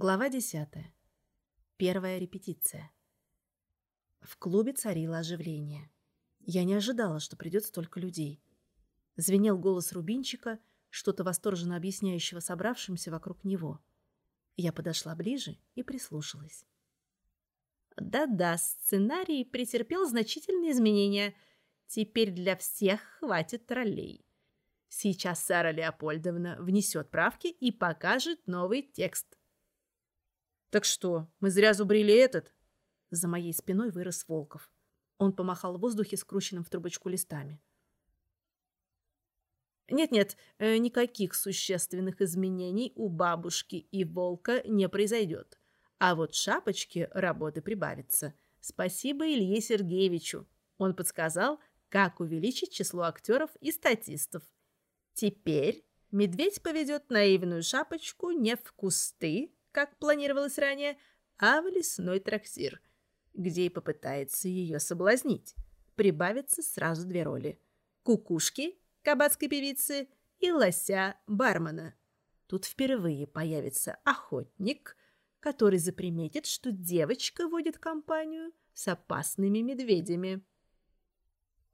Глава десятая. Первая репетиция. В клубе царило оживление. Я не ожидала, что придет столько людей. Звенел голос Рубинчика, что-то восторженно объясняющего собравшимся вокруг него. Я подошла ближе и прислушалась. Да-да, сценарий претерпел значительные изменения. Теперь для всех хватит троллей. Сейчас Сара Леопольдовна внесет правки и покажет новый текст. «Так что, мы зря зубрили этот?» За моей спиной вырос Волков. Он помахал в воздухе скрученным в трубочку листами. Нет-нет, э, никаких существенных изменений у бабушки и волка не произойдет. А вот шапочке работы прибавится. Спасибо Илье Сергеевичу. Он подсказал, как увеличить число актеров и статистов. Теперь медведь поведет наивную шапочку не в кусты, как планировалось ранее, а в лесной трактир, где и попытается ее соблазнить. Прибавятся сразу две роли. Кукушки, кабацкой певицы, и лося, бармена. Тут впервые появится охотник, который заприметит, что девочка водит компанию с опасными медведями.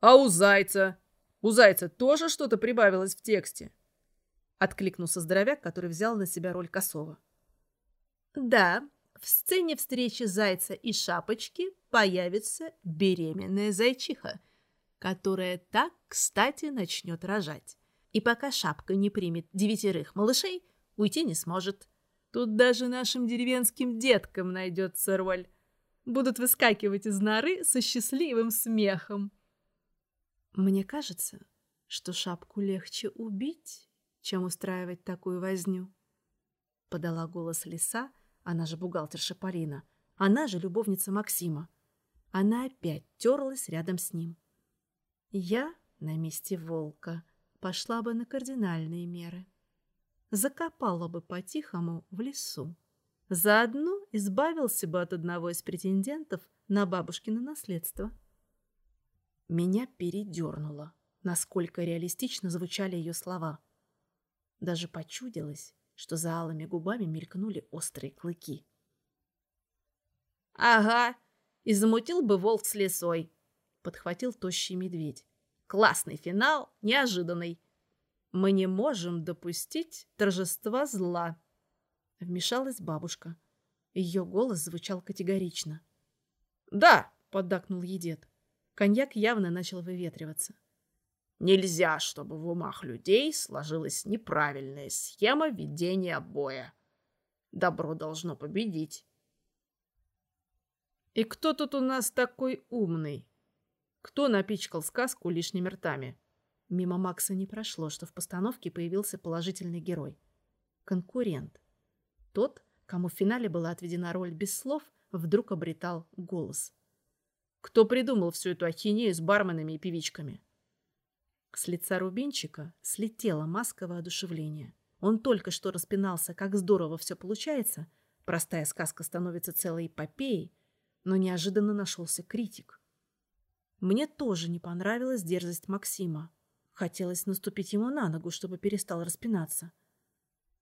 «А у зайца? У зайца тоже что-то прибавилось в тексте?» Откликнулся здоровяк, который взял на себя роль косого. Да, в сцене встречи Зайца и Шапочки появится беременная зайчиха, которая так, кстати, начнет рожать. И пока Шапка не примет девятерых малышей, уйти не сможет. Тут даже нашим деревенским деткам найдется роль. Будут выскакивать из норы со счастливым смехом. Мне кажется, что Шапку легче убить, чем устраивать такую возню. Подала голос лиса, она же бухгалтерша Полина, она же любовница Максима. Она опять терлась рядом с ним. Я на месте волка пошла бы на кардинальные меры. Закопала бы по-тихому в лесу. Заодно избавился бы от одного из претендентов на бабушкино наследство. Меня передернуло, насколько реалистично звучали ее слова. Даже почудилось, что за алыми губами мелькнули острые клыки. «Ага, и замутил бы волк с лесой», — подхватил тощий медведь. «Классный финал, неожиданный. Мы не можем допустить торжества зла», — вмешалась бабушка. Ее голос звучал категорично. «Да», — поддакнул едет. Коньяк явно начал выветриваться. Нельзя, чтобы в умах людей сложилась неправильная схема ведения боя. Добро должно победить. И кто тут у нас такой умный? Кто напичкал сказку лишними ртами? Мимо Макса не прошло, что в постановке появился положительный герой. Конкурент. Тот, кому в финале была отведена роль без слов, вдруг обретал голос. Кто придумал всю эту ахинею с барменами и певичками? С лица Рубинчика слетела маска воодушевления. Он только что распинался, как здорово все получается. Простая сказка становится целой эпопеей, но неожиданно нашелся критик. Мне тоже не понравилась дерзость Максима. Хотелось наступить ему на ногу, чтобы перестал распинаться.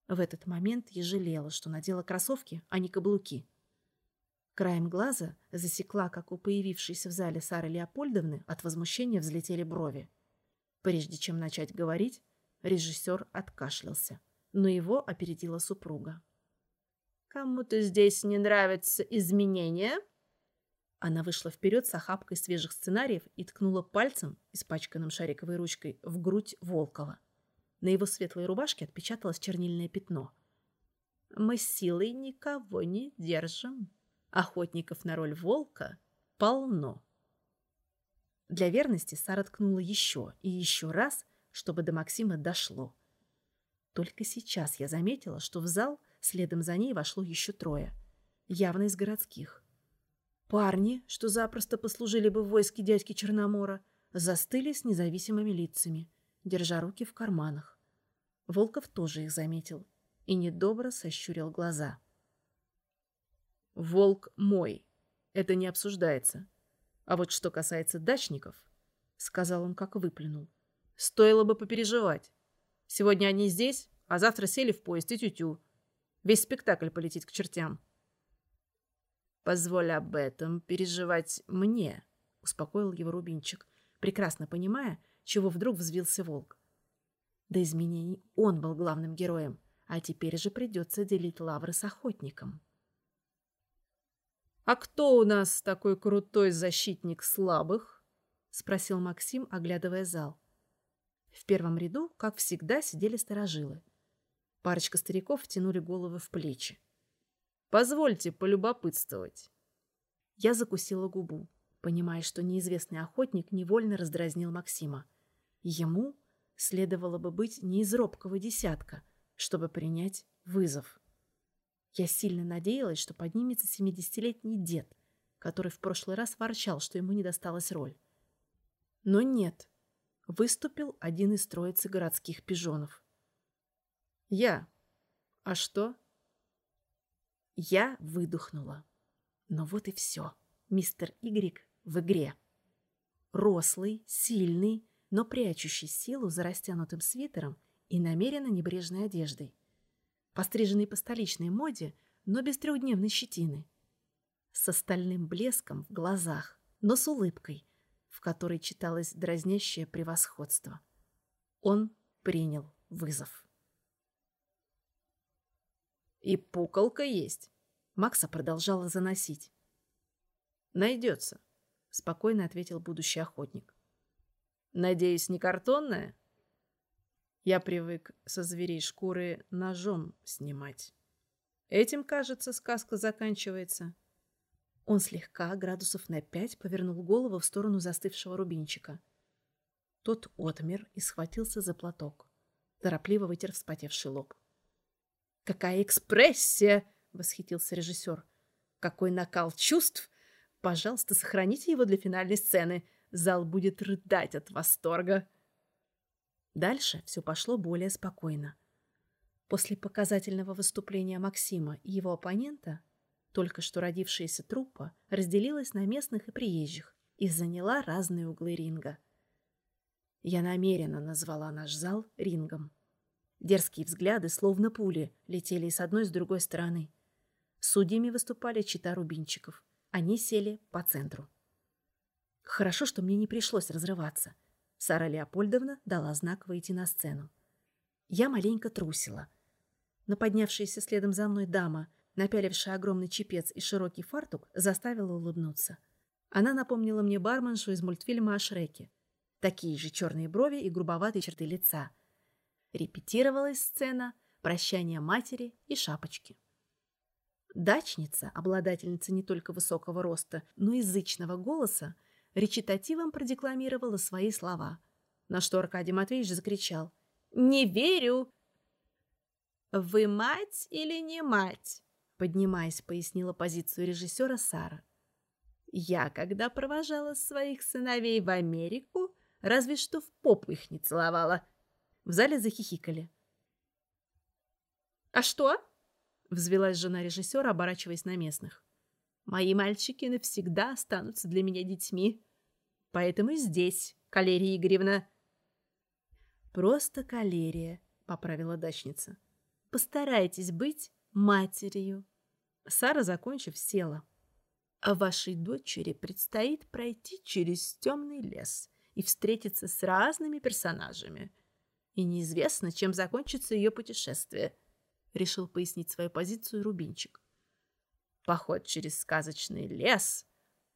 В этот момент я жалела, что надела кроссовки, а не каблуки. Краем глаза засекла, как у появившейся в зале Сары Леопольдовны от возмущения взлетели брови. Прежде чем начать говорить, режиссер откашлялся, но его опередила супруга. «Кому-то здесь не нравятся изменения?» Она вышла вперед с охапкой свежих сценариев и ткнула пальцем, испачканным шариковой ручкой, в грудь Волкова. На его светлой рубашке отпечаталось чернильное пятно. «Мы силой никого не держим. Охотников на роль волка полно». Для верности Сара ткнула еще и еще раз, чтобы до Максима дошло. Только сейчас я заметила, что в зал следом за ней вошло еще трое, явно из городских. Парни, что запросто послужили бы в войске дядьки Черномора, застыли с независимыми лицами, держа руки в карманах. Волков тоже их заметил и недобро сощурил глаза. «Волк мой. Это не обсуждается. А вот что касается дачников, сказал он, как выплюнул, стоило бы попереживать. Сегодня они здесь, а завтра сели в поезд и тютю. Весь спектакль полетит к чертям. «Позволь об этом переживать мне», — успокоил его Рубинчик, прекрасно понимая, чего вдруг взвился волк. До изменений он был главным героем, а теперь же придется делить лавры с охотником. «А кто у нас такой крутой защитник слабых?» — спросил Максим, оглядывая зал. В первом ряду, как всегда, сидели сторожилы. Парочка стариков втянули головы в плечи. «Позвольте полюбопытствовать». Я закусила губу, понимая, что неизвестный охотник невольно раздразнил Максима. Ему следовало бы быть не из робкого десятка, чтобы принять вызов. Я сильно надеялась, что поднимется семидесятилетний дед, который в прошлый раз ворчал, что ему не досталась роль. Но нет. Выступил один из троицы городских пижонов. Я. А что? Я выдохнула. Но вот и все. Мистер Игрик в игре. Рослый, сильный, но прячущий силу за растянутым свитером и намеренно небрежной одеждой постриженный по столичной моде, но без трехдневной щетины. С остальным блеском в глазах, но с улыбкой, в которой читалось дразнящее превосходство. Он принял вызов. «И пуколка есть», — Макса продолжала заносить. «Найдется», — спокойно ответил будущий охотник. «Надеюсь, не картонная?» Я привык со зверей шкуры ножом снимать. Этим, кажется, сказка заканчивается. Он слегка, градусов на пять, повернул голову в сторону застывшего рубинчика. Тот отмер и схватился за платок. Торопливо вытер вспотевший лоб. «Какая экспрессия!» — восхитился режиссер. «Какой накал чувств! Пожалуйста, сохраните его для финальной сцены. Зал будет рыдать от восторга!» Дальше все пошло более спокойно. После показательного выступления Максима и его оппонента, только что родившаяся труппа разделилась на местных и приезжих и заняла разные углы ринга. Я намеренно назвала наш зал рингом. Дерзкие взгляды, словно пули, летели с одной и с другой стороны. Судьями выступали чита рубинчиков. Они сели по центру. Хорошо, что мне не пришлось разрываться. Сара Леопольдовна дала знак выйти на сцену. Я маленько трусила. Но поднявшаяся следом за мной дама, напялившая огромный чепец и широкий фартук, заставила улыбнуться. Она напомнила мне барменшу из мультфильма о Шреке. Такие же черные брови и грубоватые черты лица. Репетировалась сцена прощания матери и шапочки. Дачница, обладательница не только высокого роста, но и зычного голоса, речитативом продекламировала свои слова, на что Аркадий Матвеевич закричал «Не верю!» «Вы мать или не мать?» поднимаясь, пояснила позицию режиссера Сара. «Я, когда провожала своих сыновей в Америку, разве что в попу их не целовала». В зале захихикали. «А что?» — взвелась жена режиссера, оборачиваясь на местных. Мои мальчики навсегда останутся для меня детьми. Поэтому здесь, Калерия Игоревна. Просто Калерия, поправила дачница. Постарайтесь быть матерью. Сара, закончив, села. А вашей дочери предстоит пройти через темный лес и встретиться с разными персонажами. И неизвестно, чем закончится ее путешествие, решил пояснить свою позицию Рубинчик. Поход через сказочный лес.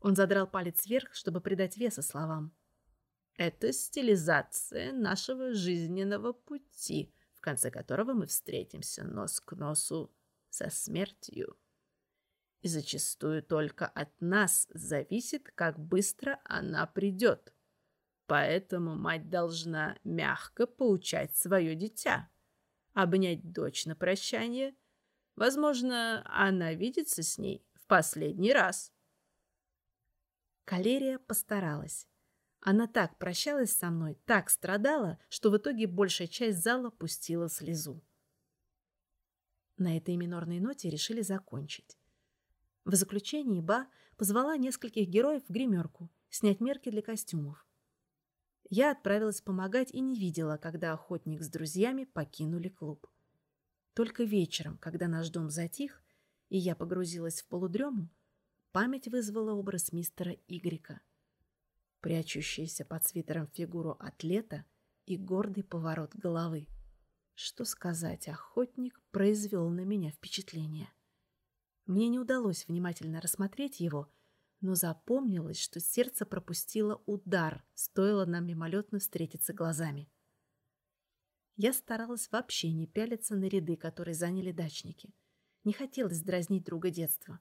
Он задрал палец вверх, чтобы придать веса словам. Это стилизация нашего жизненного пути, в конце которого мы встретимся нос к носу со смертью. И зачастую только от нас зависит, как быстро она придет. Поэтому мать должна мягко поучать свое дитя, обнять дочь на прощание – Возможно, она видится с ней в последний раз. Калерия постаралась. Она так прощалась со мной, так страдала, что в итоге большая часть зала пустила слезу. На этой минорной ноте решили закончить. В заключении Ба позвала нескольких героев в гримерку снять мерки для костюмов. Я отправилась помогать и не видела, когда охотник с друзьями покинули клуб. Только вечером, когда наш дом затих, и я погрузилась в полудрему, память вызвала образ мистера Игрека. Прячущаяся под свитером фигуру атлета и гордый поворот головы. Что сказать, охотник произвел на меня впечатление. Мне не удалось внимательно рассмотреть его, но запомнилось, что сердце пропустило удар, стоило нам мимолетно встретиться глазами. Я старалась вообще не пялиться на ряды, которые заняли дачники. Не хотелось дразнить друга детства.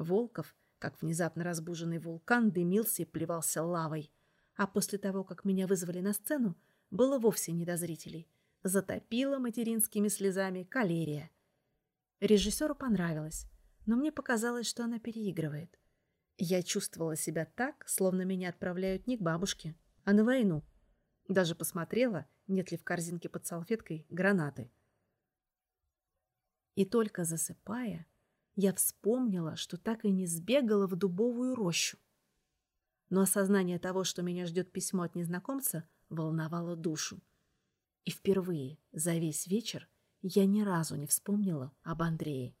Волков, как внезапно разбуженный вулкан, дымился и плевался лавой. А после того, как меня вызвали на сцену, было вовсе не до зрителей. Затопила материнскими слезами калерия. Режиссеру понравилось, но мне показалось, что она переигрывает. Я чувствовала себя так, словно меня отправляют не к бабушке, а на войну. Даже посмотрела, нет ли в корзинке под салфеткой гранаты. И только засыпая, я вспомнила, что так и не сбегала в дубовую рощу. Но осознание того, что меня ждет письмо от незнакомца, волновало душу. И впервые за весь вечер я ни разу не вспомнила об Андрее.